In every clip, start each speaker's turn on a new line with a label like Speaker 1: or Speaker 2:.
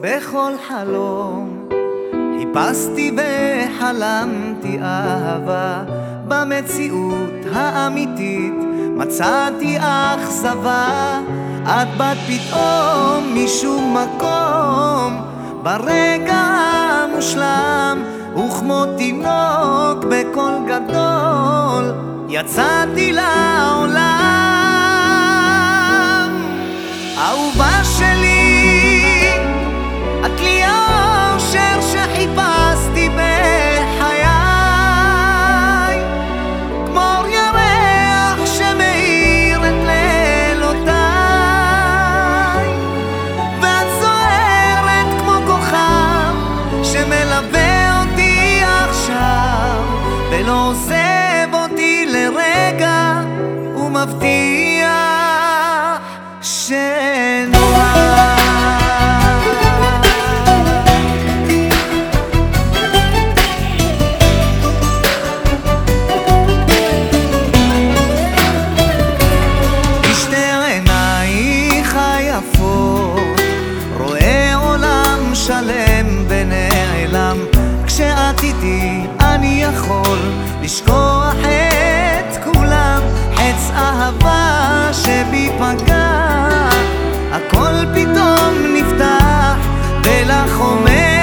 Speaker 1: בכל חלום. חיפשתי וחלמתי אהבה במציאות האמיתית. מצאתי אכזבה את באת פתאום משום מקום. ברגע המושלם וכמו תינוק בקול גדול יצאתי לעולם. אהובה ולא עוזב אותי לרגע היפות רואה עולם שלם ונעלם כשאת איתי יכול לשכוח את כולם חץ אהבה שבי פגע הכל פתאום נפתח ולך אומר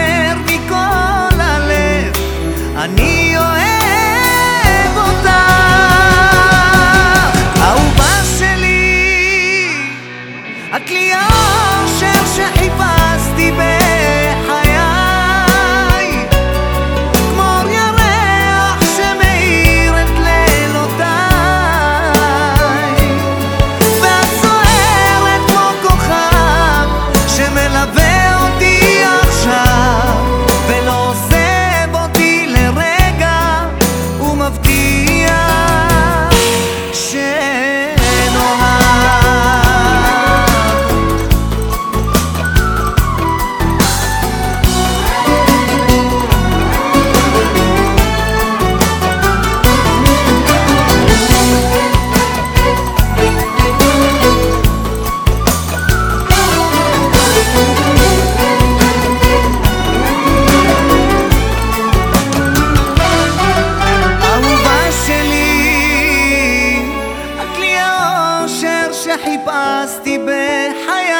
Speaker 1: האושר שחיפשתי בחיי.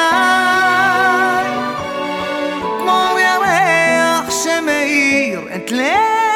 Speaker 1: כמו ירח שמאיר את לילותיי